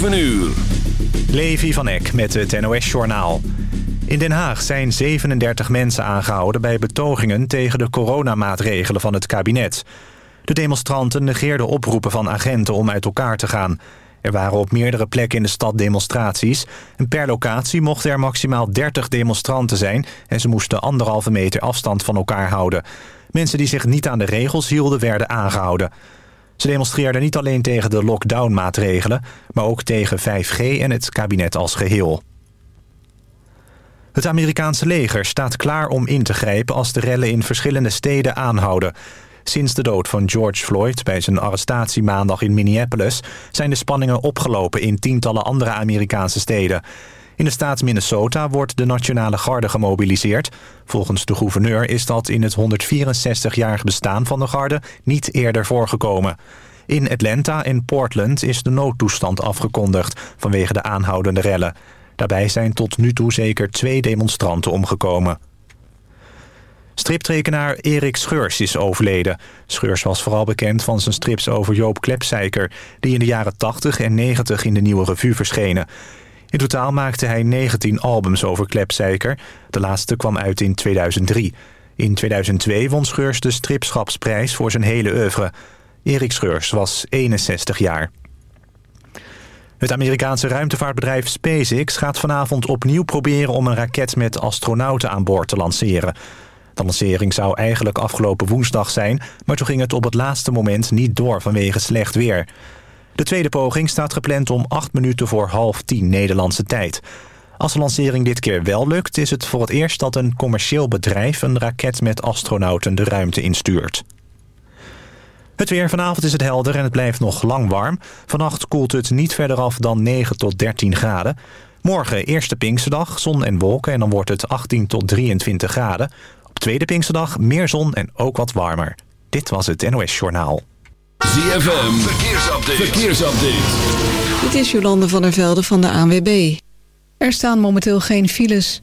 7 uur. Levi van Eck met het NOS-journaal. In Den Haag zijn 37 mensen aangehouden bij betogingen tegen de coronamaatregelen van het kabinet. De demonstranten negeerden oproepen van agenten om uit elkaar te gaan. Er waren op meerdere plekken in de stad demonstraties. En per locatie mochten er maximaal 30 demonstranten zijn... en ze moesten anderhalve meter afstand van elkaar houden. Mensen die zich niet aan de regels hielden werden aangehouden. Ze demonstreerden niet alleen tegen de lockdown-maatregelen... maar ook tegen 5G en het kabinet als geheel. Het Amerikaanse leger staat klaar om in te grijpen... als de rellen in verschillende steden aanhouden. Sinds de dood van George Floyd bij zijn arrestatie maandag in Minneapolis... zijn de spanningen opgelopen in tientallen andere Amerikaanse steden. In de staat Minnesota wordt de Nationale Garde gemobiliseerd. Volgens de gouverneur is dat in het 164-jarig bestaan van de garde niet eerder voorgekomen. In Atlanta en Portland is de noodtoestand afgekondigd vanwege de aanhoudende rellen. Daarbij zijn tot nu toe zeker twee demonstranten omgekomen. Striptekenaar Erik Scheurs is overleden. Scheurs was vooral bekend van zijn strips over Joop Klepsijker... die in de jaren 80 en 90 in de Nieuwe Revue verschenen. In totaal maakte hij 19 albums over Klepsijker. De laatste kwam uit in 2003. In 2002 won Scheurs de stripschapsprijs voor zijn hele oeuvre. Erik Scheurs was 61 jaar. Het Amerikaanse ruimtevaartbedrijf SpaceX gaat vanavond opnieuw proberen... om een raket met astronauten aan boord te lanceren. De lancering zou eigenlijk afgelopen woensdag zijn... maar toen ging het op het laatste moment niet door vanwege slecht weer. De tweede poging staat gepland om acht minuten voor half tien Nederlandse tijd. Als de lancering dit keer wel lukt... is het voor het eerst dat een commercieel bedrijf... een raket met astronauten de ruimte instuurt. Het weer vanavond is het helder en het blijft nog lang warm. Vannacht koelt het niet verder af dan 9 tot 13 graden. Morgen eerste Pinksterdag, zon en wolken en dan wordt het 18 tot 23 graden. Op tweede Pinksterdag meer zon en ook wat warmer. Dit was het NOS Journaal. ZFM, verkeersupdate. verkeersupdate. Dit is Jolande van der Velde van de ANWB. Er staan momenteel geen files.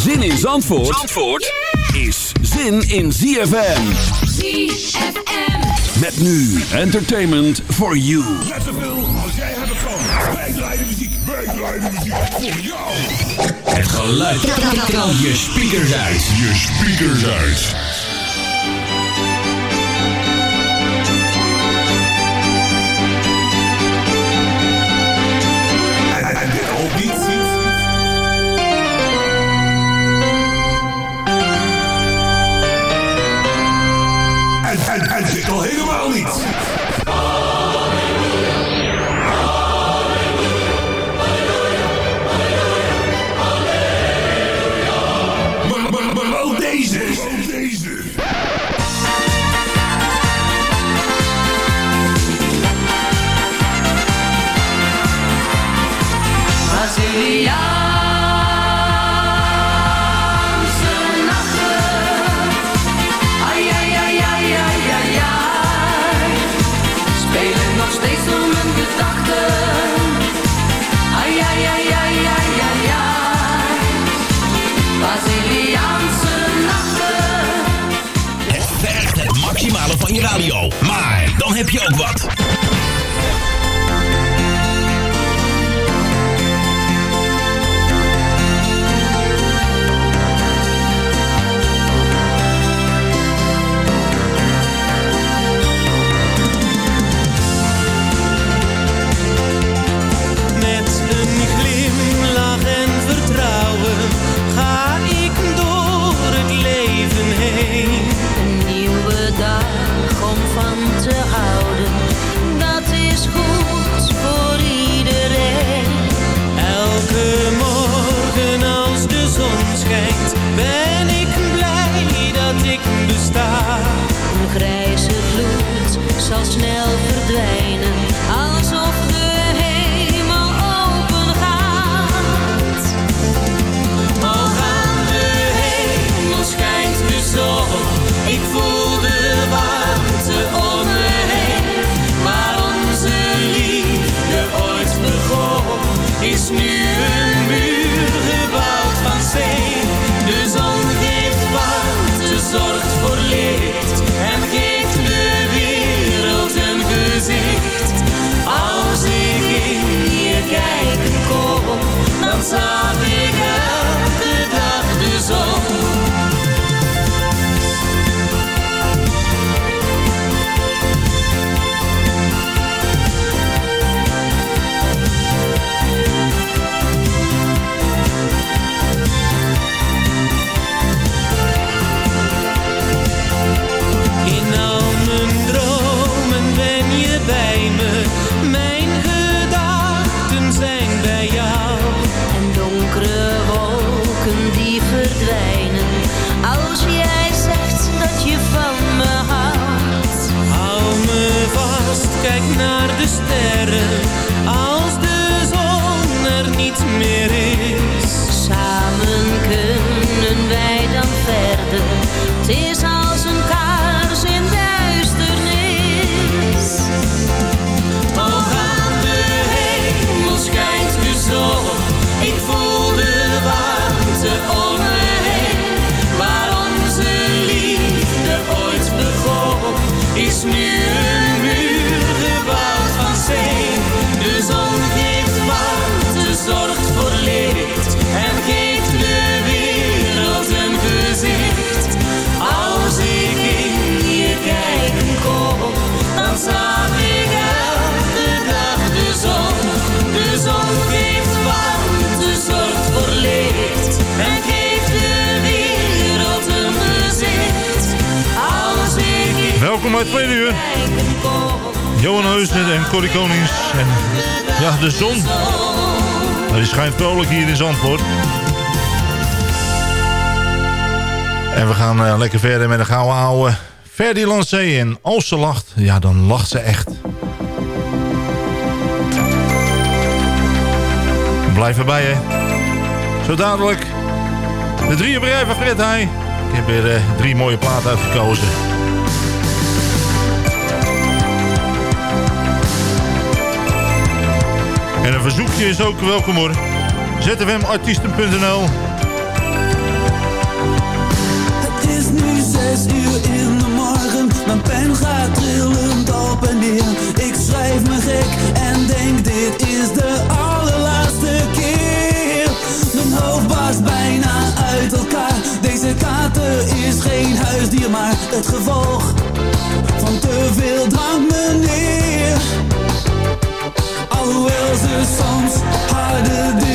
Zin in Zandvoort, Zandvoort is zin in ZFM. ZFM. Met nu entertainment for you. Net zoveel als jij hebt van. Wij draaien muziek, wij draaien muziek voor jou. Het geluid. Knal je speakers uit. Je speakers uit. helemaal niet. Maar, maar, maar deze. radio. Maar dan heb je ook wat. bij het tweede uur. Johan Heusden en Corrie Konings. En ja, de zon. Die schijnt vrolijk hier in Zandvoort. En we gaan eh, lekker verder met een gouden ouwe. Verdi Lancé. En als ze lacht, ja, dan lacht ze echt. Blijf erbij, hè. Zo dadelijk. De drie bedrijven Fred Heij. Ik heb weer eh, drie mooie platen uitgekozen. een verzoekje is ook welkom hoor. zfmartiesten.nl Het is nu zes uur in de morgen. Mijn pen gaat trillend op en neer. Ik schrijf me gek en denk dit is de allerlaatste keer. Mijn hoofd barst bijna uit elkaar. Deze kater is geen huisdier, maar het gevolg van te veel drank, meneer. alhoewel ze soms harde dingen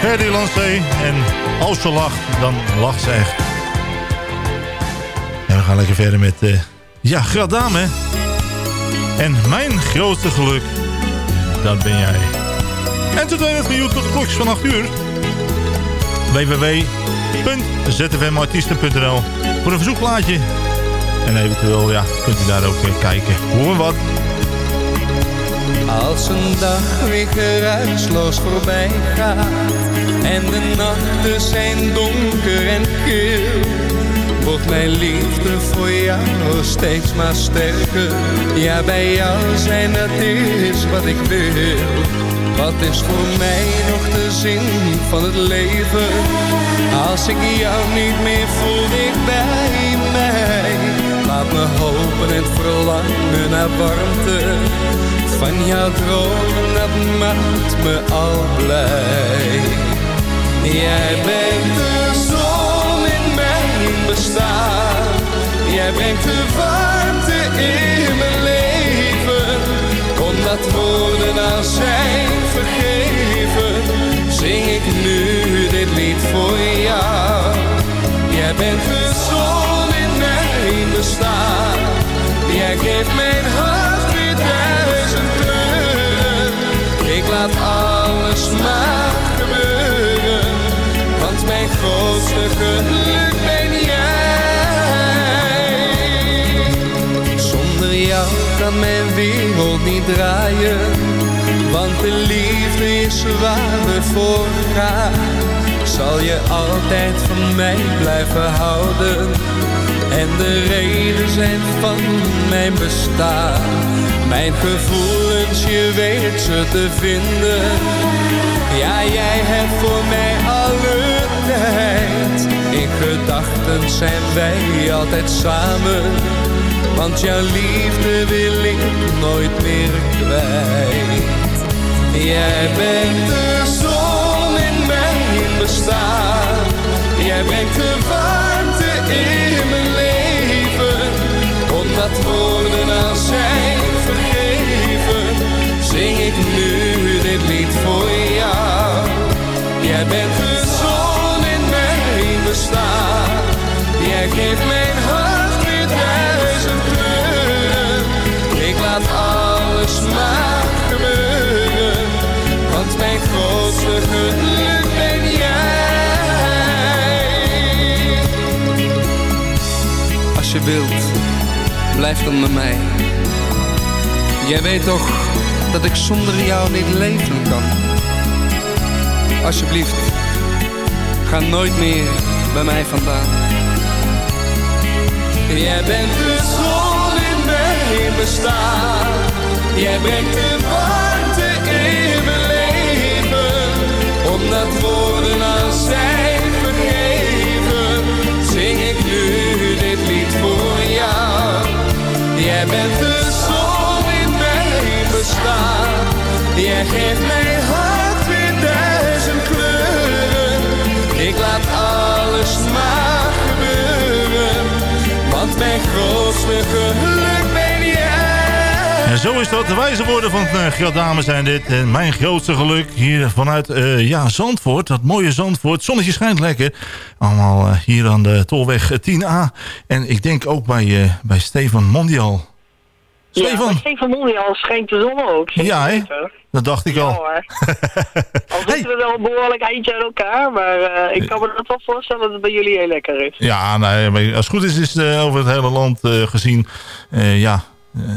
Ferdy Lancé. En als ze lacht, dan lacht ze echt. En we gaan lekker verder met... eh ja, Gradame. En mijn grootste geluk, dat ben jij. Entertainment van YouTube tot de klokjes van 8 uur. www.zfmartiesten.nl Voor een verzoekplaatje. En eventueel, ja, kunt u daar ook kijken. Hoe en wat. Als een dag weer geruisloos voorbij gaat En de nachten zijn donker en kil Wordt mijn liefde voor jou steeds maar sterker. Ja, bij jou zijn dat is wat ik wil. Wat is voor mij nog de zin van het leven? Als ik jou niet meer voel dicht bij mij Laat me hopen en verlangen naar warmte van jouw dromen, dat maakt me al blij. Jij bent de zon in mijn bestaan. Jij brengt de warmte in mijn leven. Kon dat woorden nou zijn vergeven, zing ik nu dit lied voor jou. Jij bent de zon in mijn bestaan. Jij geeft mijn hart Laat alles maar gebeuren. Want mijn grootste geluk ben jij. Zonder jou kan mijn wereld niet draaien. Want de liefde is waar we voor gaan. Zal je altijd van mij blijven houden en de reden zijn van mijn bestaan. Mijn gevoelens, je weet ze te vinden. Ja, jij hebt voor mij alle tijd. In gedachten zijn wij altijd samen. Want jouw liefde wil ik nooit meer kwijt. Jij bent de zon in mijn bestaan. Jij brengt de warmte in nu dit lied voor jou. Jij bent de zon in mijn bestaan. Jij geeft mijn hart weer duizend kleuren. Ik laat alles maar gebeuren, want mijn grootste geluk ben jij. Als je wilt, blijf bij mij. Jij weet toch dat ik zonder jou niet leven kan. Alsjeblieft, ga nooit meer bij mij vandaan. Jij bent de zon in mijn bestaan. Jij brengt de warmte in mijn leven. Omdat woorden als zijn vergeven, zing ik nu dit lied voor jou. Jij bent de zon Jij geeft mijn hart weer duizend kleuren. Ik laat alles maar gebeuren. Want mijn grootste geluk ben jij. En zo is dat. De wijze woorden van uh, Gerard Dame zijn dit. En mijn grootste geluk hier vanuit eh, ja, Zandvoort. Dat mooie Zandvoort. Zonnetje schijnt lekker. Allemaal eh, hier aan de Tolweg 10A. En ik denk ook bij, bij Stefan Mondial. Ja, Stefan. maar Stefan Mondial schijnt de zon ook. Ja, hè? Dat dacht ik Ja, al. hoor. Al zitten we wel een behoorlijk eindje uit elkaar, maar eh, ik kan me dat wel voorstellen dat het bij jullie heel lekker is. Ja, nee, maar als het goed is, is het eh, over het hele land eh, gezien. ja,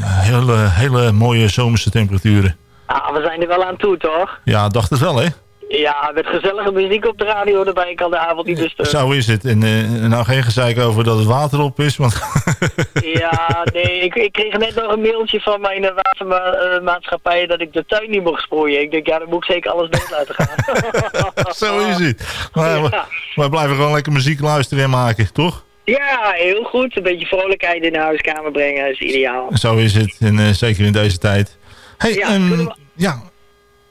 hele, hele mooie zomerse temperaturen. Ah, we zijn er wel aan toe, toch? Ja, dacht het wel, hè? Ja, met gezellige muziek op de radio erbij kan de avond niet besturen. Zo is het. En eh, nou geen gezeik over dat het water op is, want Ja, nee, ik, ik kreeg net nog een mailtje van mijn eh, watermaatschappij dat ik de tuin niet mocht sproeien. Ik denk, ja, dan moet ik zeker alles dood laten gaan. zo is het. Maar we, Ja. we blijven gewoon lekker muziek luisteren en maken, toch? Ja, heel goed. Een beetje vrolijkheid in de huiskamer brengen is ideaal. Zo is het. En eh, zeker in deze tijd. hey, Ja, ehm, we- ja,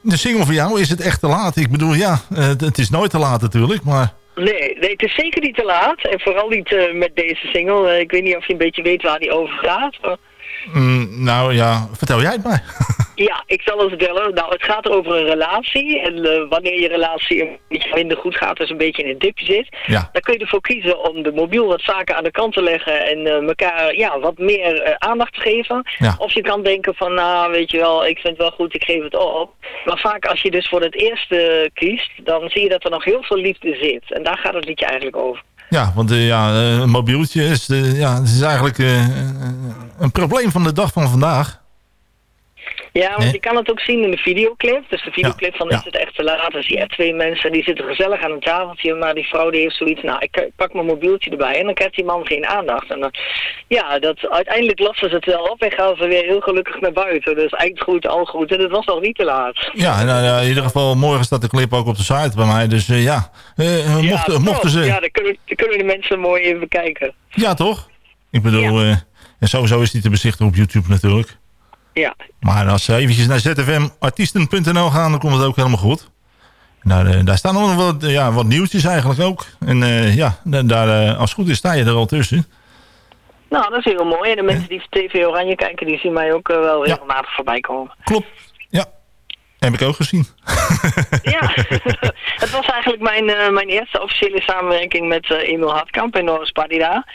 de single voor jou, is het echt te laat? Ik bedoel, ja, eh, het- is nooit te laat natuurlijk, maar... Nee, nee, het is zeker niet te laat. En vooral niet eh, met deze single. Eh, ik weet niet of je een beetje weet waar die over gaat. Mm, nou ja, vertel jij het maar. Ja, ik zal het vertellen. Nou, het gaat over een relatie. En eh, wanneer je relatie een beetje minder goed gaat, dus een beetje in een dipje zit, Ja. dan kun je ervoor kiezen om de mobiel wat vaker aan de kant te leggen en eh, elkaar ja, wat meer eh, aandacht te geven. Ja. Of je kan denken van, nou, weet je wel, ik vind het wel goed, ik geef het op. Maar vaak als je dus voor het eerste kiest, dan zie je dat er nog heel veel liefde zit. En daar gaat het liedje eigenlijk over. Ja, want eh, ja, eh, een mobieltje is, eh, ja, het is eigenlijk eh, een probleem van de dag van vandaag. Ja, want je kan het ook zien in de videoclip. Dus de videoclip van ja. is het echt te laat. Dan zie je twee mensen die zitten gezellig aan een tafeltje. Maar die vrouw die heeft zoiets, nou ik eh, pak mijn mobieltje erbij. En dan krijgt die man geen aandacht. En dan, ja, dat, uiteindelijk lossen ze het wel op en gaan ze weer heel gelukkig naar buiten. Dus eind goed, al goed. En het was nog niet te laat. Ja, nou, ja, in ieder geval, morgen staat de clip ook op de site bij mij. Dus eh, ja, eh, mochten, ja, mochten top. ze... Ja, dan kunnen, dan kunnen de mensen mooi even bekijken. Ja, toch? Ik bedoel, en sowieso is die te bezichtigen op YouTube natuurlijk. Ja. Maar als ze eventjes naar zfmartiesten.nl gaan, dan komt het ook helemaal goed. Nou, eh, daar staan nog wat, ja, wat nieuwtjes eigenlijk ook. En eh, ja, da- daar, eh, als het goed is, sta je er al tussen. Nou, dat is heel mooi. En de mensen die TV Oranje kijken, die zien mij ook wel regelmatig voorbij komen. Klopt, ja. Heb ik ook gezien. Ja, het was eigenlijk mijn, mijn eerste officiële samenwerking met Emil Hartkamp en Norris Padida.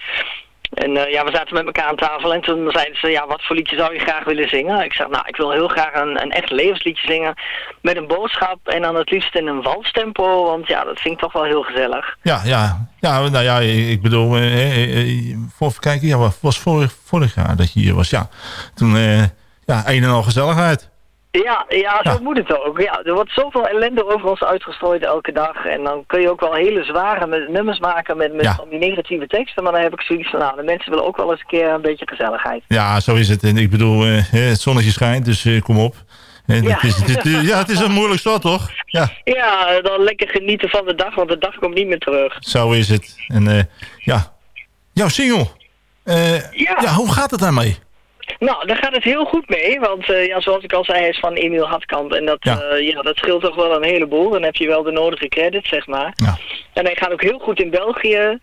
En eh, ja, we zaten met elkaar aan tafel en toen zeiden ze, ja, wat voor liedje zou je graag willen zingen? Ik zeg, nou, ik wil heel graag een, een echt levensliedje zingen met een boodschap en dan het liefst in een walstempo, want ja, dat vind ik toch wel heel gezellig. Ja, ja. Ja, nou ja, ik bedoel, eh, eh, eh, voor, even kijken, ja, was vorig, vorig jaar dat je hier was, ja. Toen, eh, ja, een en al gezelligheid. Ja, ja, zo moet het ook. Ja, er wordt zoveel ellende over ons uitgestrooid elke dag. En dan kun je ook wel hele zware nummers maken met, met Ja. van die negatieve teksten. Maar dan heb ik zoiets van, nou, de mensen willen ook wel eens een keer een beetje gezelligheid. Ja, zo is het. En ik bedoel, eh, het zonnetje schijnt, dus eh, kom op. En Ja. Het, is, het, is- ja, het is een moeilijk stad, toch? Ja, Ja, dan lekker genieten van de dag, want de dag komt niet meer terug. zo is het. En eh, ja, jouw single. Eh, ja. hoe gaat het daarmee? Nou, daar gaat het heel goed mee, want eh, ja, zoals ik al zei, hij is van Emiel Hartkamp. En dat, Ja. ja. ja, dat scheelt toch wel een heleboel. Dan heb je wel de nodige credits, zeg maar. Ja. En hij gaat ook heel goed in België.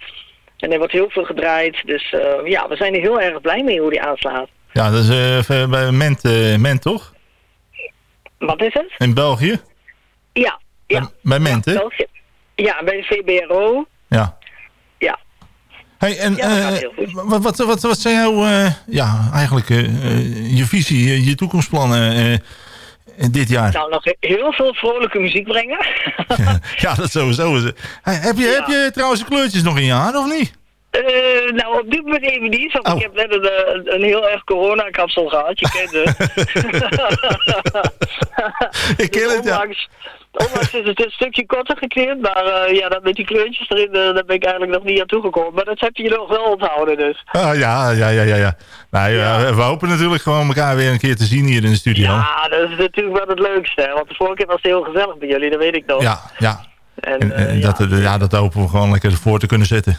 En er wordt heel veel gedraaid. Dus eh, ja, we zijn er heel erg blij mee hoe die aanslaat. Ja, dat is eh, bij Ment, eh, Ment, toch? Wat is het? In België? Ja, ja. Bij Ment, hè? België. Ja, bij de VBRO. Ja. Hey, en Ja, dat gaat eh, heel goed. wat, wat, wat, wat zijn jouw, eh, ja, eigenlijk eh, je visie, je, toekomstplannen dit jaar? Nou, nog heel veel vrolijke muziek brengen. ja, dat sowieso. Hey, heb, je, heb je trouwens de kleurtjes nog in je haar, of niet? Nou, op dit moment even niet, want Oh. ik heb net een, een heel erg coronakapsel gehad. Je kent het. Ik ken het, ja. Onlangs, onlangs is het een stukje korter geknipt, maar eh, ja, dat met die kleurtjes erin, eh, daar ben ik eigenlijk nog niet aan toegekomen. Maar dat heb je nog wel onthouden dus. Ah, ja, ja, ja, ja. ja. Nou, ja, we hopen natuurlijk gewoon elkaar weer een keer te zien hier in de studio. Ja, dat is natuurlijk wel het leukste, hè, want de vorige keer was het heel gezellig bij jullie, dat weet ik nog. Ja, ja. En, En, en dat, ja, dat hopen we gewoon lekker voor te kunnen zetten.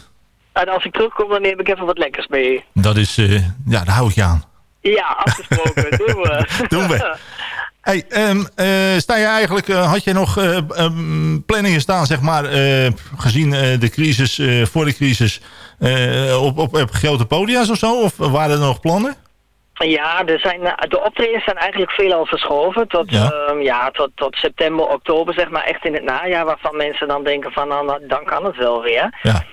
en als ik terugkom, dan neem ik even wat lekkers mee. Dat is, ja, daar hou ik je aan. Ja, afgesproken, doen we. Doen we. Hey, ehm, eh, sta je eigenlijk, eh, had je nog eh, ehm, planningen staan, zeg maar, gezien de crisis, voor de crisis, op, op, op grote podia's of zo? Of waren er nog plannen? Ja, er zijn, de optredens zijn eigenlijk veelal verschoven tot, Ja. ja. ja, tot, tot september, oktober, zeg maar, echt in het najaar, waarvan mensen dan denken van, nou, dan kan het wel weer. Ja.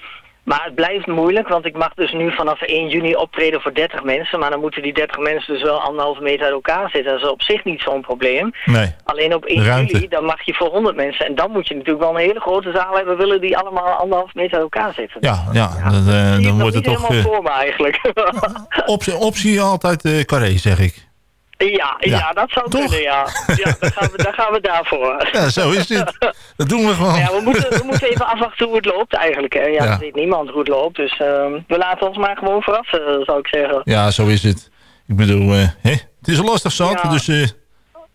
Maar het blijft moeilijk, want ik mag dus nu vanaf 1 juni optreden voor 30 mensen, maar dan moeten die 30 mensen dus wel anderhalve meter uit elkaar zitten. Dat is op zich niet zo'n probleem. Nee. Alleen op 1 Ruimte. juli, dan mag je voor 100 mensen. En dan moet je natuurlijk wel een hele grote zaal hebben, willen die allemaal anderhalf meter uit elkaar zitten. Ja, ja, dat, eh, dan wordt het niet toch helemaal eh, voor me eigenlijk. optie, optie altijd eh carré, zeg ik. Ja, ja, Ja. dat zou kunnen, ja. Ja, dan gaan we, dan gaan we daarvoor. Ja, zo is het. Dat doen we gewoon. Ja, we moeten, we moeten even afwachten hoe het loopt eigenlijk. Hè. Ja, Ja. dat weet niemand hoe het loopt. Dus ehm, we laten ons maar gewoon verrassen, zou ik zeggen. Ja, zo is het. Ik bedoel, eh, hè? het is een lastig zat, Ja. dus eh,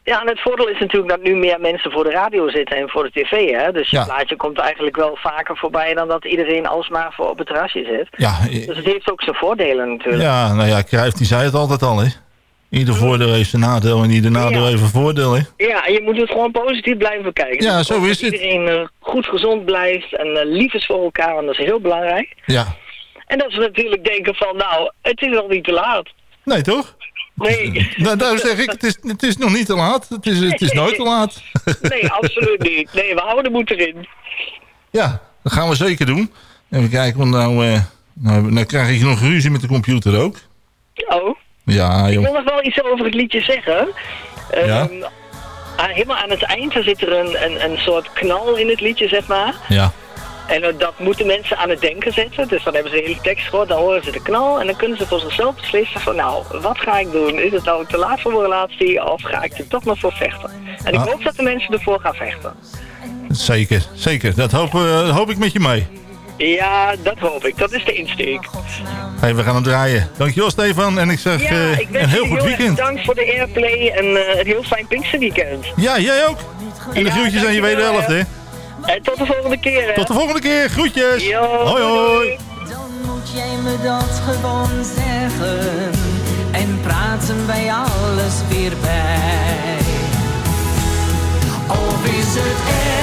Ja, en het voordeel is natuurlijk dat nu meer mensen voor de radio zitten en voor de tv. Hè? Dus Ja. het plaatje komt eigenlijk wel vaker voorbij dan dat iedereen alsmaar voor op het terrasje zit. ja, eh, Dus het heeft ook zijn voordelen natuurlijk. ja, nou ja, Cruijff die zei het altijd al, hè. Ieder voordeel heeft zijn nadeel en ieder nadeel Ja. heeft een voordeel, hè. Ja, en je moet het gewoon positief blijven bekijken. Ja, zo is dat het. iedereen eh, goed gezond blijft en eh, lief is voor elkaar, en dat is heel belangrijk. Ja. En dat ze natuurlijk denken van, nou, het is nog niet te laat. Nee, toch? Nee. Nou, daarom zeg ik, het is, het is nog niet te laat. Het is, het is nooit te laat. Nee, absoluut niet. Nee, we houden de moed erin. Ja, dat gaan we zeker doen. Even kijken, want nou, eh, nou, nou krijg ik nog ruzie met de computer ook. Oh, Ja, ik wil nog wel iets over het liedje zeggen. Ehm, Ja? helemaal aan het eind zit er een, een, een soort knal in het liedje, zeg maar. Ja. En eh, dat moeten mensen aan het denken zetten. Dus dan hebben ze de hele tekst gehoord, dan horen ze de knal. En dan kunnen ze voor zichzelf beslissen van, nou, wat ga ik doen? Is het nou te laat voor mijn relatie of ga ik er toch nog voor vechten? En ik Ah. hoop dat de mensen ervoor gaan vechten. Zeker, zeker. Dat hoop, eh, hoop ik met je mee. Ja, dat hoop ik. Dat is de insteek. Hey, we gaan hem draaien. Dankjewel Stefan. En ik zeg Ja, eh, ik een heel goed heel erg weekend. bedankt voor de airplay en eh, een heel fijn Pinksterweekend. Ja, jij ook. En de Ja, groetjes aan je wederhelft, hè. En tot de volgende keer. Hè. Tot de volgende keer. Groetjes. Jo, hoi, hoi. Dan moet jij me dat gewoon zeggen en praten wij alles weer bij. Of is het echt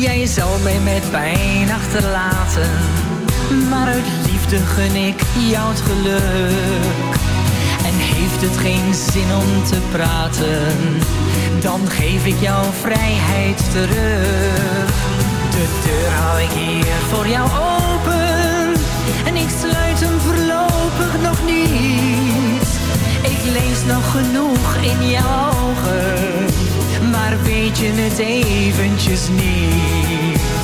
Jij zou mij met pijn achterlaten, maar uit liefde gun ik jou het geluk. En heeft het geen zin om te praten, dan geef ik jou vrijheid terug. De deur hou ik hier voor jou open en ik sluit hem voorlopig nog niet. Ik lees nog genoeg in jouw ogen, maar weet je het eventjes niet?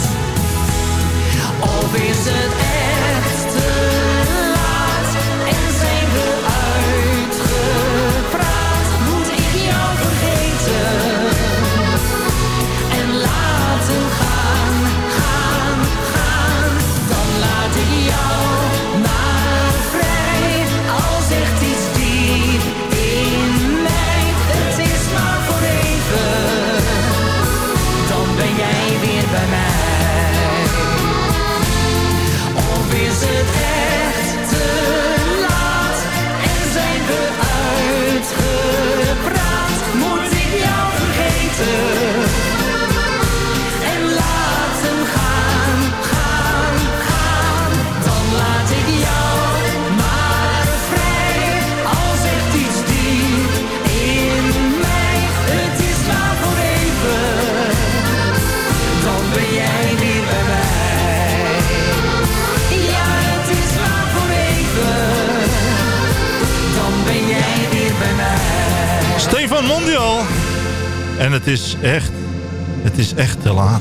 echt, het is echt te laat.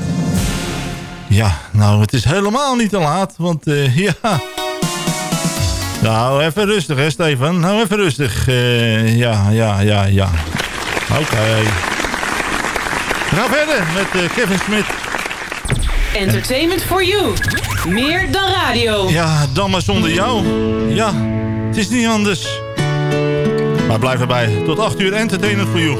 Ja, nou, het is helemaal niet te laat, want eh, ja... Nou, even rustig, hè, Stefan? Nou, even rustig. Eh, ja, ja, ja, ja. Oké. Okay. Verder met eh, Kevin Smit. Entertainment for you. Meer dan radio. Ja, dan maar zonder jou. Ja, het is niet anders. Maar blijf erbij. Tot 8 uur Entertainment for you.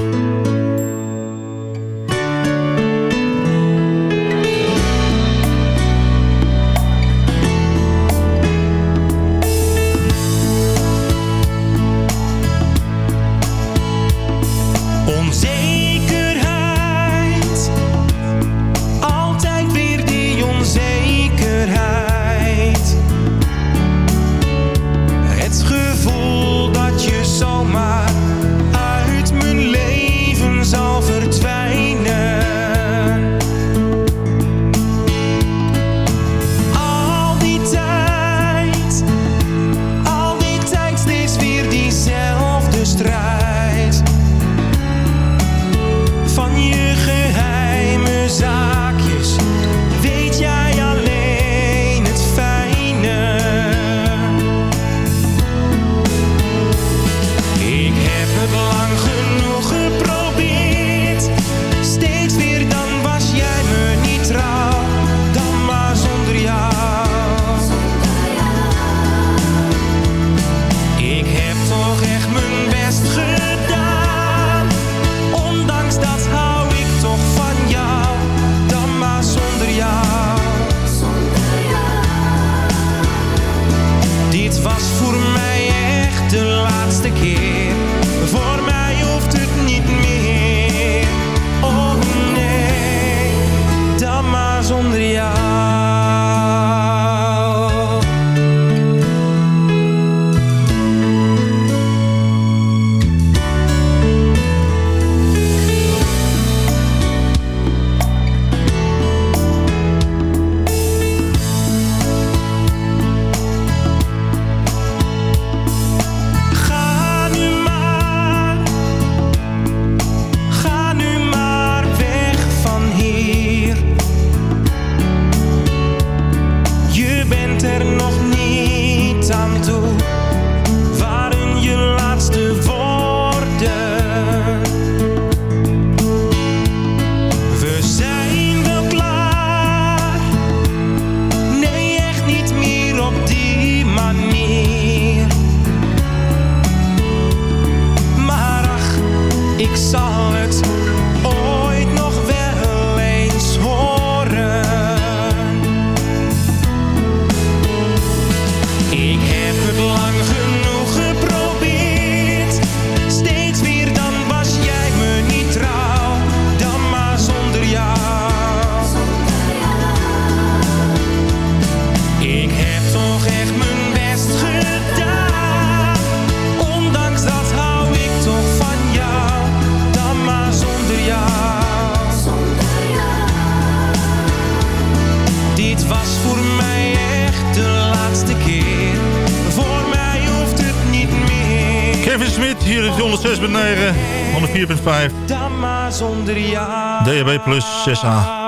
plus 6a.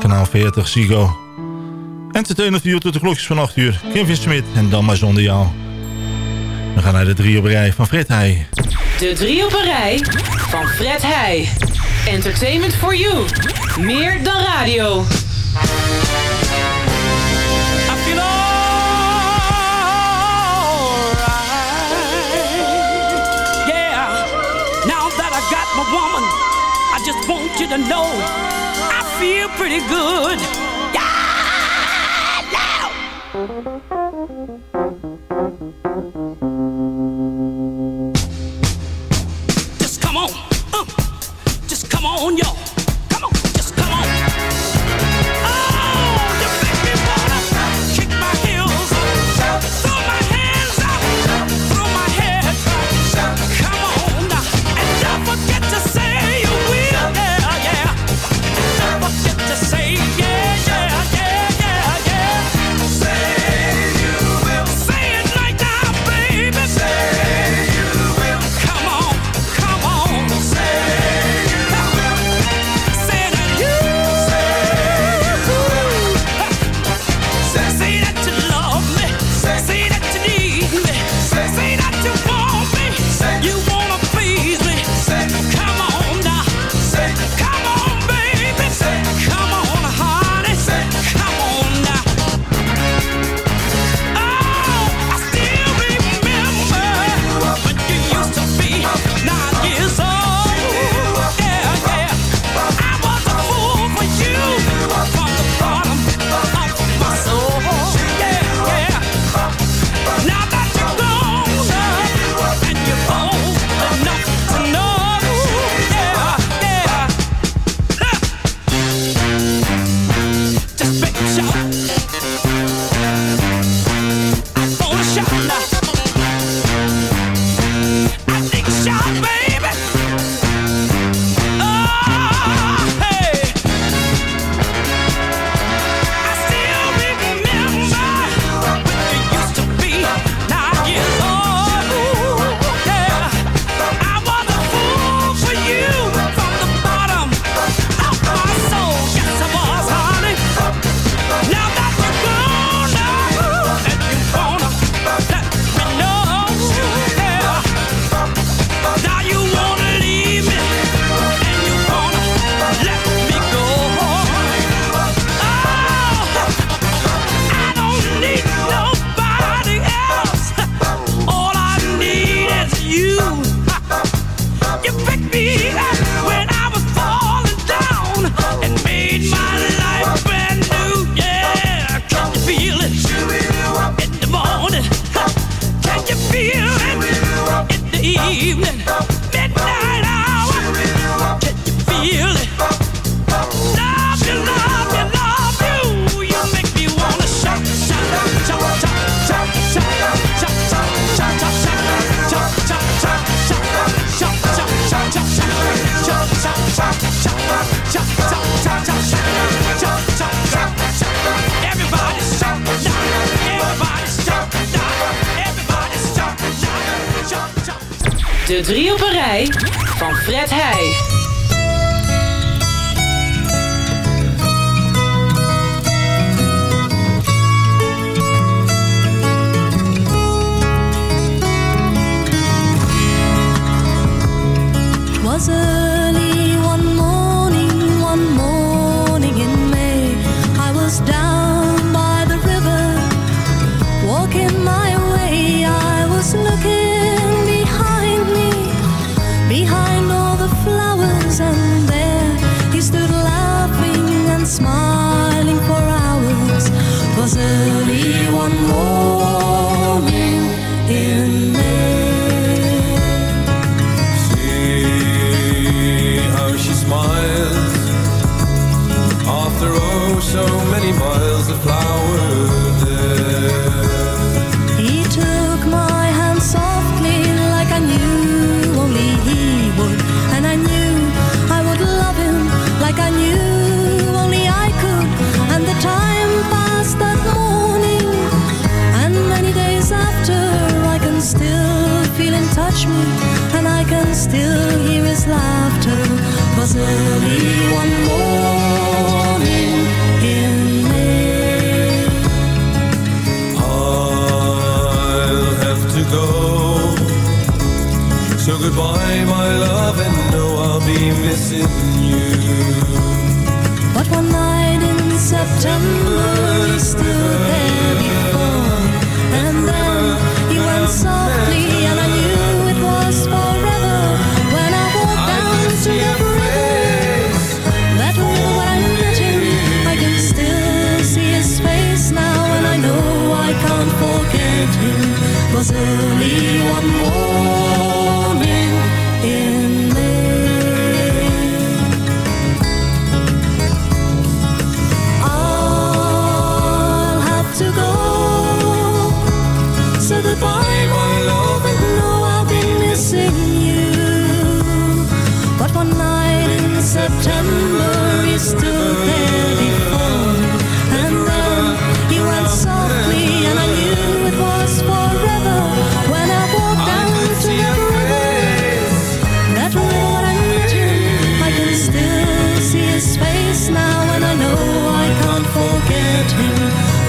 Kanaal 40, Zigo. Entertainment voor tot de klokjes van 8 uur. Kevin Smit en dan maar zonder jou. We gaan naar de drie op rij van Fred Heij. De drie op rij van Fred Heij. Entertainment for you. Meer dan radio. I know I feel pretty good.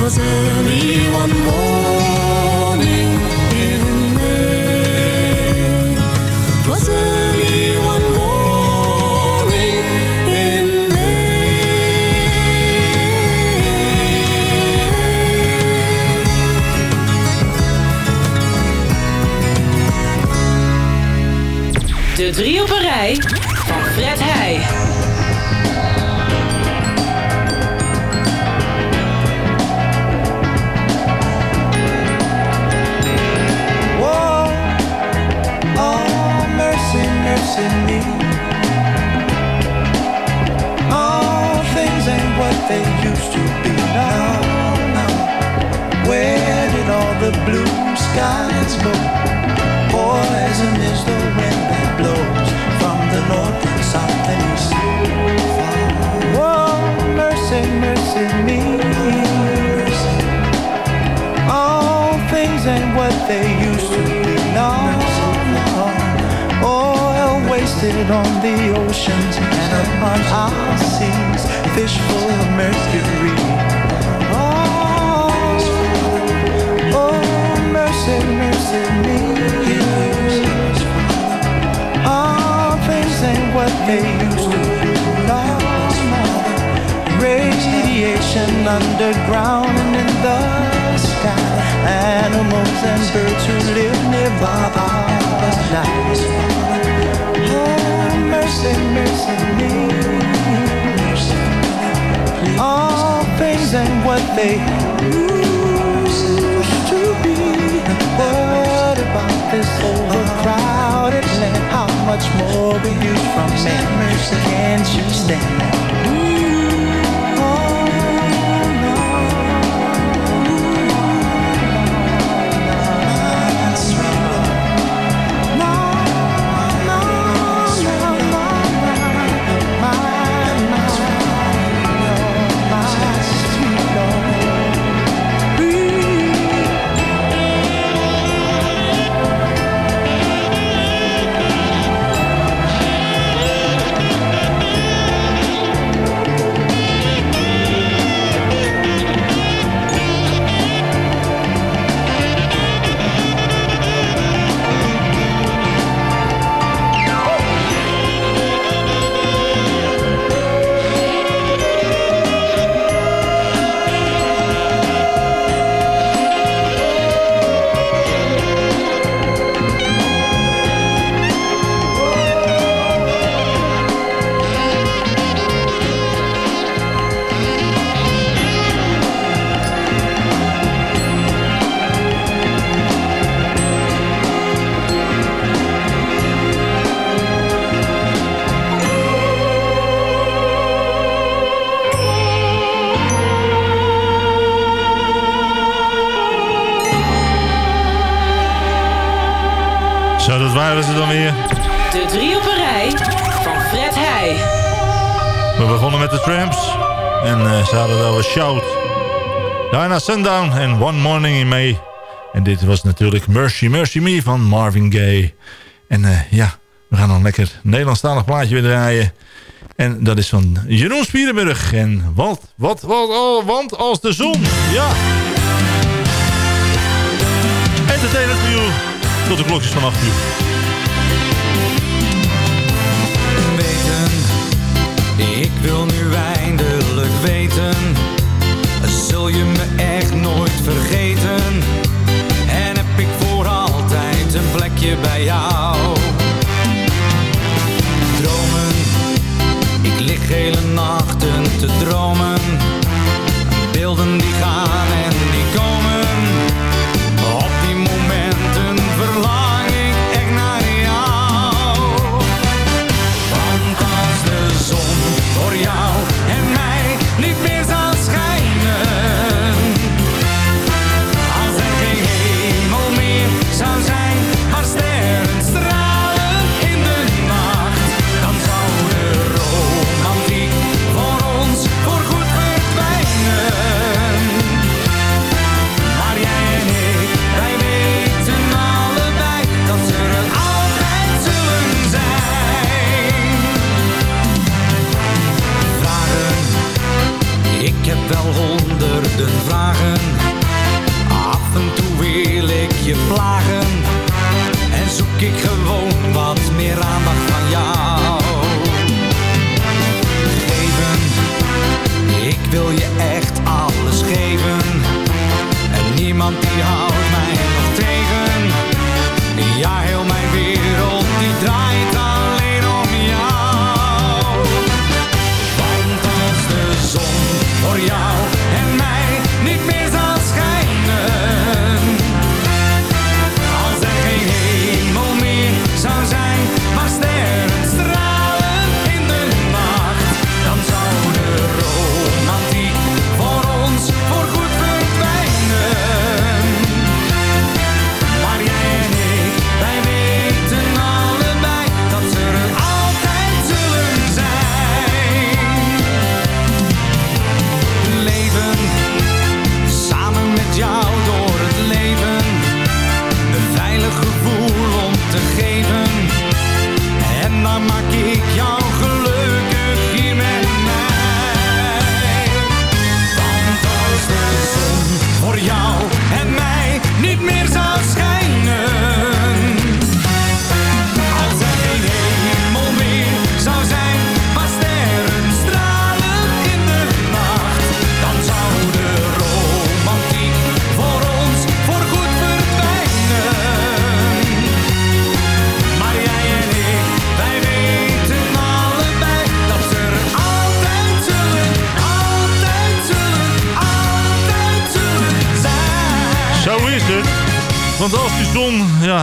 was anyone more make to be. About this overcrowded land? How much more will you from me? Can't you stand that? Sundown en One Morning in May. En dit was natuurlijk Mercy Mercy Me van Marvin Gaye. En eh, ja, we gaan dan lekker Nederlandstalig plaatje weer draaien. En dat is van Jeroen Spierenburg. En wat, wat, wat, oh, want als de zon. Ja. Entertainment voor u. Tot de klokjes van 8 uur. Ik wil nu eindelijk weten. Zul je me echt nooit vergeten? En heb ik voor altijd een plekje bij jou? Dromen, ik lig hele nachten te dromen. Beelden die gaan je plagen. En zoek ik gewoon wat meer aandacht van jou. Geven, ik wil je echt alles geven. En niemand die houdt mij nog tegen. Ja, heel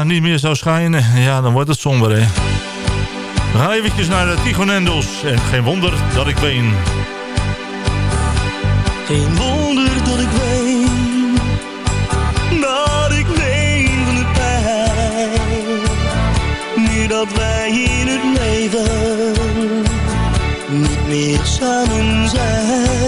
niet meer zou schijnen, ja, dan wordt het somber, hè. We naar de Tigonendos. En geen wonder dat ik ween. Geen wonder dat ik ween, dat ik ween van de pijn. Nu dat wij in het leven niet meer samen zijn.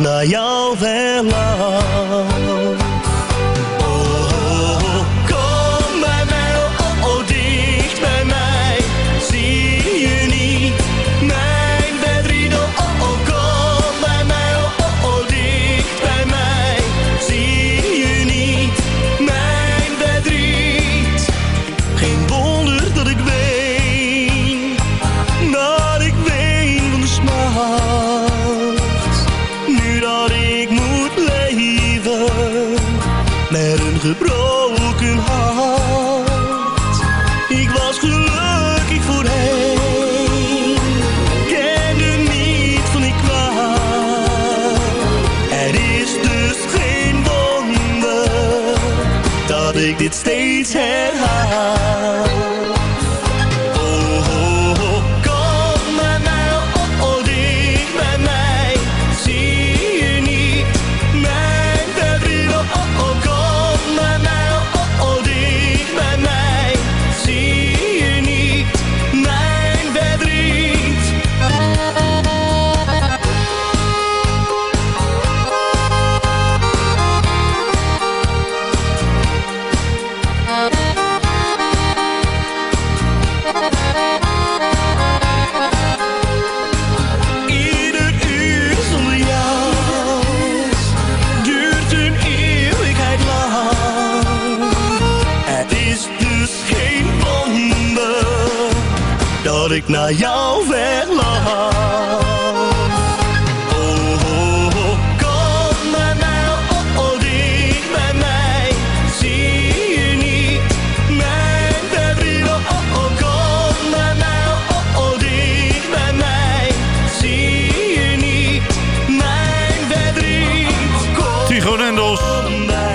Naar jou verlang.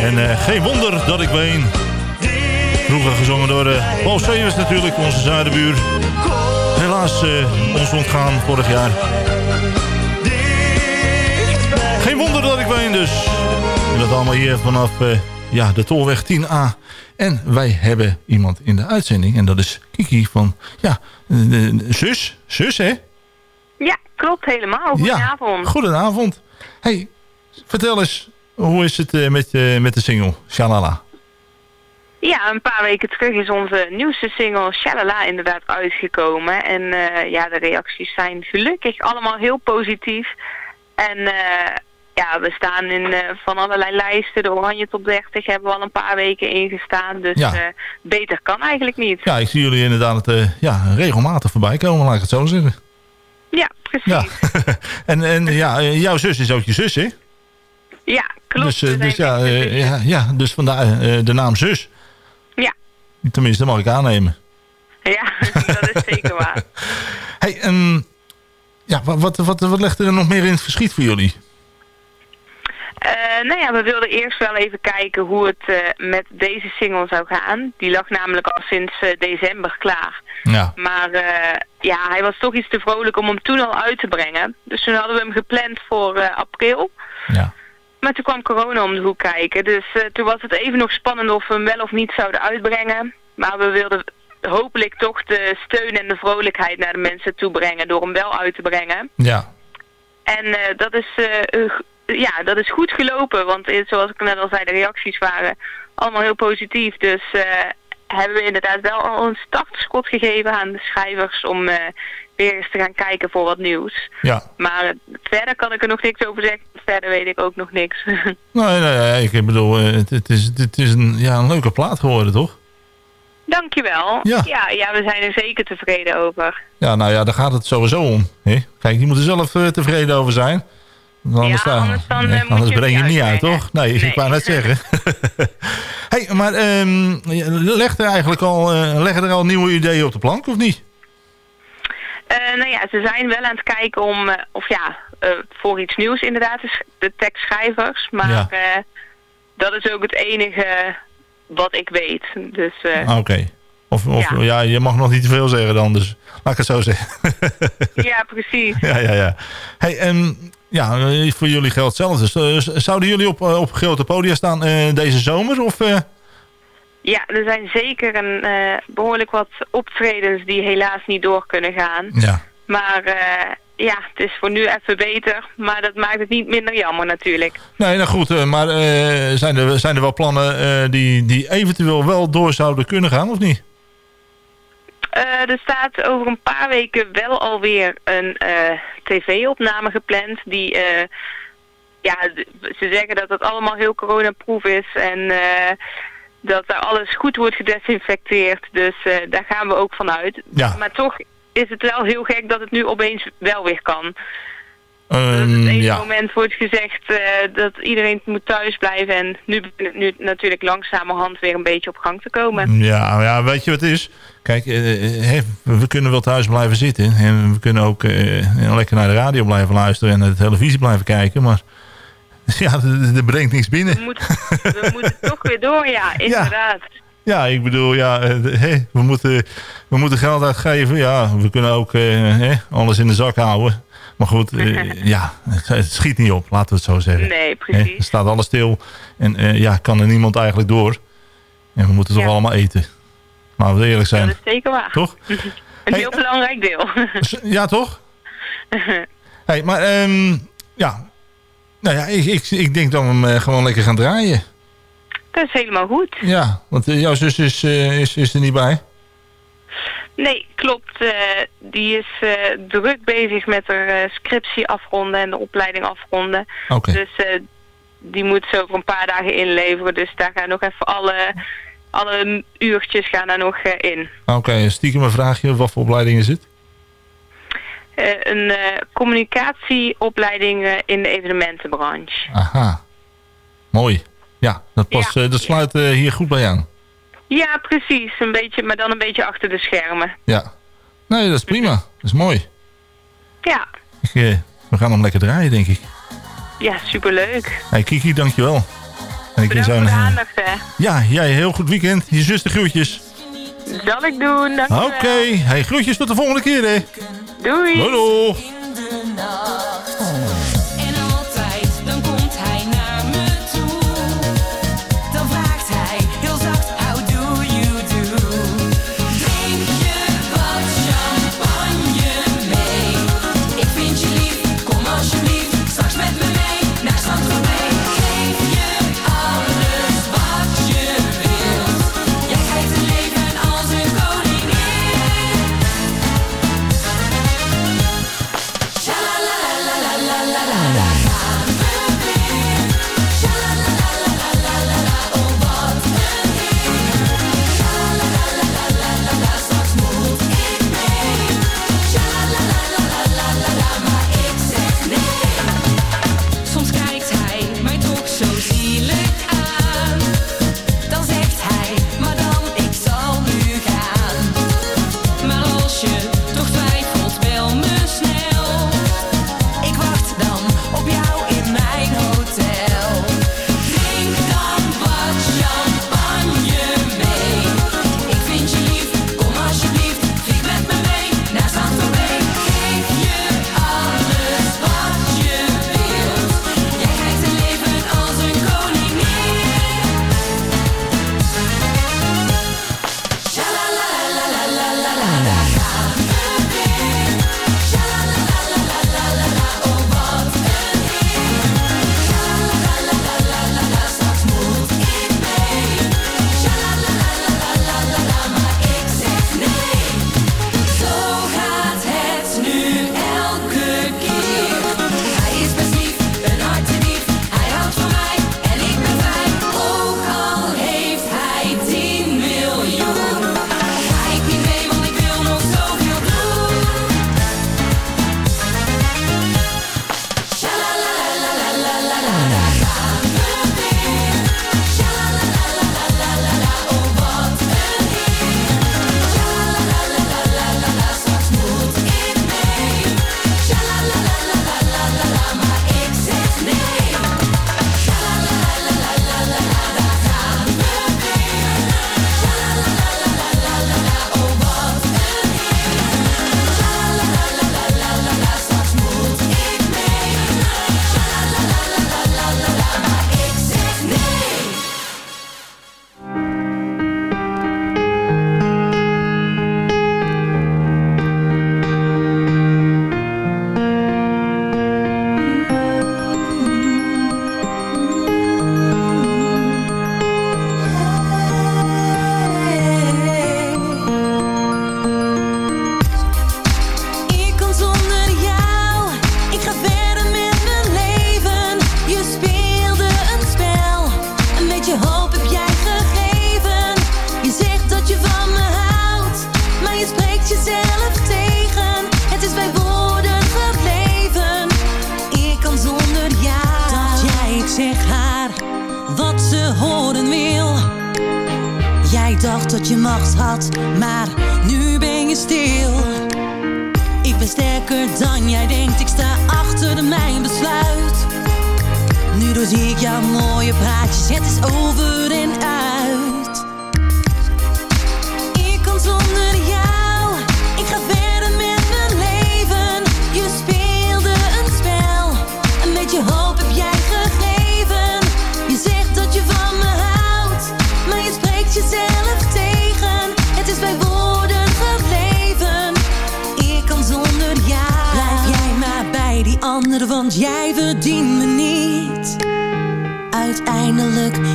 En eh, geen wonder dat ik ween. Vroeger gezongen door uh, Paul Severs natuurlijk, onze zuidenbuur. Helaas eh, ons ontgaan vorig jaar. Geen wonder dat ik ween dus. En dat allemaal hier vanaf eh, ja, de Tolweg 10A. En wij hebben iemand in de uitzending. En dat is Kiki van, ja, eh, de- zus. Zus, hè? Ja, klopt helemaal. Goedenavond. Goedenavond. Hey, vertel eens, hoe is het eh, met, eh, met de single? Shalala. Ja, een paar weken terug is onze nieuwste single Shalala inderdaad uitgekomen. En eh, ja, de reacties zijn gelukkig allemaal heel positief. En ja, we staan in van allerlei lijsten. De Oranje Top 30 hebben we al een paar weken ingestaan. Dus Ja. beter kan eigenlijk niet. Ja, ik zie jullie inderdaad ja, regelmatig voorbij komen, laat ik het zo zeggen. Ja, precies. Ja. en, en ja, jouw zus is ook je zus, hè? Ja, klopt. Dus, eh, dus, ja, eh, ja, ja, dus vandaar eh, de naam zus. Ja. Tenminste, dat mag ik aannemen. Ja, dat is zeker waar. Hey, en, ja, wat, wat, wat, legt er nog meer in het verschiet voor jullie? Eh, nou ja, we wilden eerst wel even kijken hoe het met deze single zou gaan. Die lag namelijk al sinds december klaar. Ja. Maar ja, hij was toch iets te vrolijk om hem toen al uit te brengen. Dus toen hadden we hem gepland voor april. Ja. Maar toen kwam corona om de hoek kijken. Dus eh, toen was het even nog spannend of we hem wel of niet zouden uitbrengen. Maar we wilden hopelijk toch de steun en de vrolijkheid naar de mensen toe brengen door hem wel uit te brengen. Ja. En eh, dat, is, eh, ja, dat is goed gelopen, want zoals ik net al zei, de reacties waren allemaal heel positief. Dus hebben we inderdaad wel al een startschot gegeven aan de schrijvers om weer eens te gaan kijken voor wat nieuws. Ja. Maar verder kan ik er nog niks over zeggen, verder weet ik ook nog niks. Nee, nee, nee, ik bedoel, eh, het, het is, het is een, ja, een leuke plaat geworden, toch? Dankjewel. Ja. ja, ja, we zijn er zeker tevreden over. Ja, nou ja, daar gaat het sowieso om. Hè? Kijk, je moet er zelf eh, tevreden over zijn. Anders, Ja, anders dan, nee, eh, anders je breng je hem niet uit, toch? Nee, ik Nee. wou net zeggen. hey, maar leg er eigenlijk al, leggen er al nieuwe ideeën op de plank, of niet? Eh, nou ja, ze zijn wel aan het kijken om, eh, of ja, eh, voor iets nieuws inderdaad, de, sch- de tekstschrijvers. Maar Ja. dat is ook het enige wat ik weet. Dus Ah, Oké. Of, of ja. Ja. je mag nog niet te veel zeggen dan, dus laat ik het zo zeggen. ja, precies. ja, ja, ja. Hey, en ja, voor jullie geldt hetzelfde. Dus, zouden jullie op, op grote podia staan deze zomer? Of, Ja, er zijn zeker een, eh, behoorlijk wat optredens die helaas niet door kunnen gaan. Ja. Maar eh, ja, het is voor nu even beter. Maar dat maakt het niet minder jammer natuurlijk. Nee, nou goed, eh, maar zijn, er, zijn er wel plannen die, die eventueel wel door zouden kunnen gaan, of niet? Er staat over een paar weken wel alweer een tv-opname gepland. Die, ja, ze zeggen dat het allemaal heel coronaproof is en eh, dat daar alles goed wordt gedesinfecteerd. Dus eh, daar gaan we ook vanuit. Ja. Maar toch is het wel heel gek dat het nu opeens wel weer kan. Ehm, Eén ja. moment wordt gezegd eh, dat iedereen moet thuis blijven en nu nu natuurlijk langzamerhand weer een beetje op gang te komen. Ja, ja, weet je wat het is? Kijk, eh, we kunnen wel thuis blijven zitten. En we kunnen ook lekker naar de radio blijven luisteren en naar de televisie blijven kijken. Maar ja, er, brengt niks binnen. We moeten, we moeten toch weer door, ja, inderdaad. Ja, ik bedoel, ja, eh, we, moeten, we moeten geld uitgeven. Ja, we kunnen ook eh, alles in de zak houden. Maar goed, eh, ja, het schiet niet op, laten we het zo zeggen. Nee, precies. Hè, er staat alles stil. En eh, ja, kan er niemand eigenlijk door. En we moeten toch Ja. allemaal eten. Laten we eerlijk zijn. Dat is zeker waar. Toch? een heel belangrijk deel. Ja, toch? Hey, maar ehm, ja, nou ja, ik, ik, ik denk dat we hem eh, gewoon lekker gaan draaien. dat is helemaal goed. Ja, want eh, jouw zus is, eh, is, is er niet bij. Nee, klopt. die is druk bezig met haar scriptie afronden en de opleiding afronden. Oké. Dus die moet ze over een paar dagen inleveren. Dus daar gaan nog even alle, alle uurtjes gaan daar nog in. Oké, stiekem een vraagje. Wat voor opleiding is het? Eh, een eh, communicatieopleiding eh, in de evenementenbranche. Aha, mooi. Ja, dat, past, dat sluit hier goed bij aan. Ja, precies. Een beetje, maar dan een beetje achter de schermen. Ja. Nee, dat is prima. Mhm. Dat is mooi. Ja. Ik, we gaan hem lekker draaien, denk ik. Ja, superleuk. Hey, Kiki, dankjewel. En ik Bedankt voor de aandacht. Ja, jij heel goed weekend. Je zus de groetjes. Zal ik doen, Oké, hey, groetjes tot de volgende keer, hè. Doei. Doei. doei.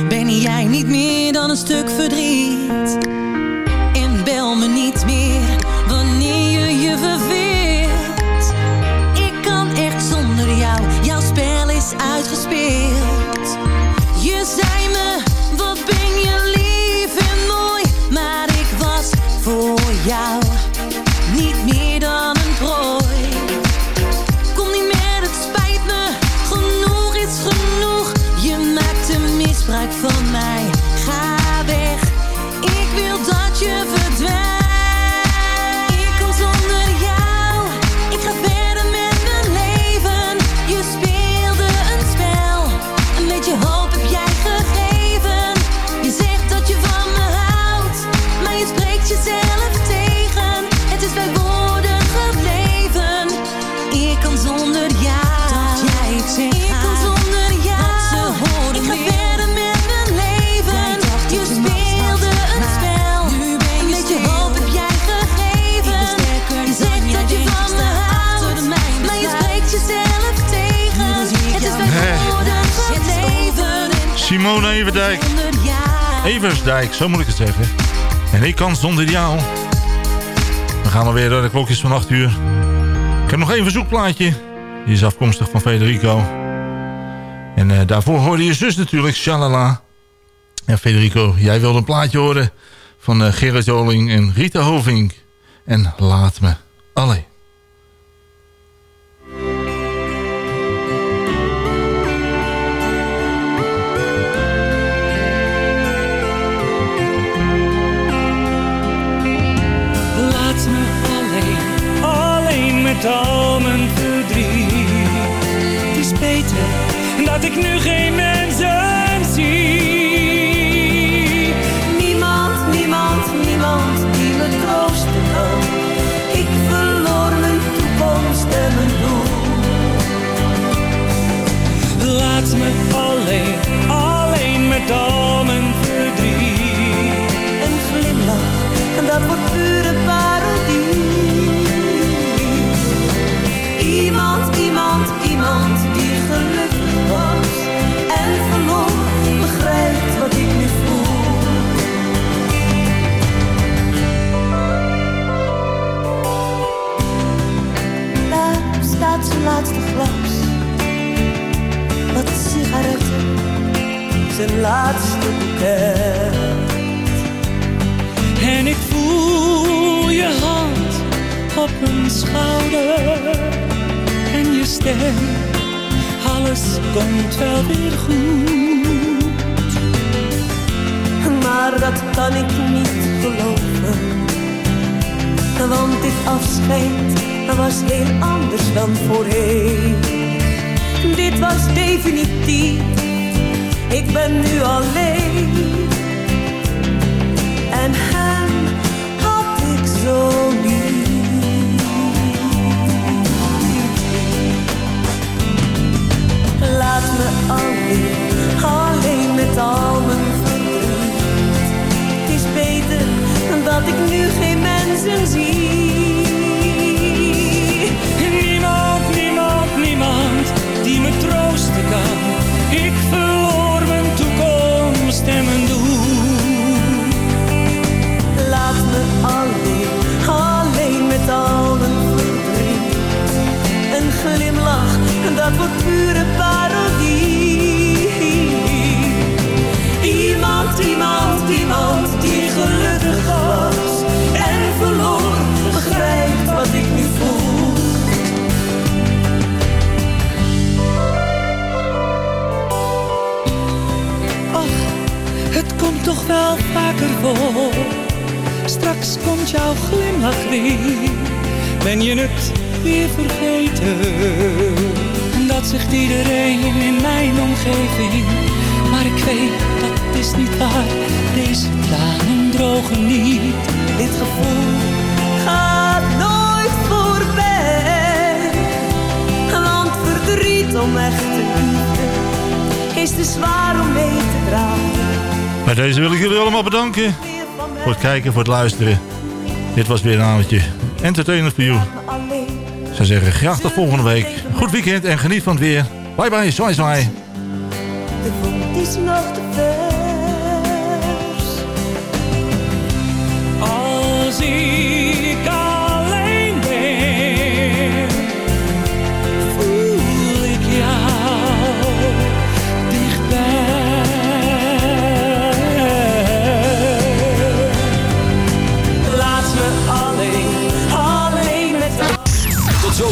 ben jij niet meer dan een stuk verdriet. En bel me niet meer wanneer je je verveelt. Everdijk. Eversdijk, zo moet ik het zeggen. En ik kan zonder jou. We gaan alweer door de klokjes van 8 uur. Ik heb nog één verzoekplaatje. Die is afkomstig van Federico. En eh, daarvoor hoorde je zus natuurlijk, Shalala. En Federico, jij wilde een plaatje horen van eh, Gerard Joling en Rita Hovink. En laat me alleen. Met al mijn verdriet. Het is beter dat ik nu geen mensen zijn laatste boeket. En ik voel je hand op mijn schouder en je stem. Alles komt wel weer goed. Maar dat kan ik niet geloven. Want dit afscheid was heel anders dan voorheen. Dit was definitief, ik ben nu alleen. En hem had ik zo lief. Laat me alleen, alleen met al mijn verdriet. Het is beter dat ik nu geen mensen zie. Je het weer vergeten? Dat zegt iedereen in mijn omgeving. Maar ik weet, dat is niet waar. Deze tranen drogen niet. Dit gevoel gaat nooit voorbij. Want verdriet om echte liefde is te zwaar om mee te dragen. Bij deze wil ik jullie allemaal bedanken. Voor het kijken, voor het luisteren. Dit was weer een avondje Entertainment for You. Zou zeggen, graag tot volgende week. Goed weekend en geniet van het weer. Bye bye, zwaai zwaai. Is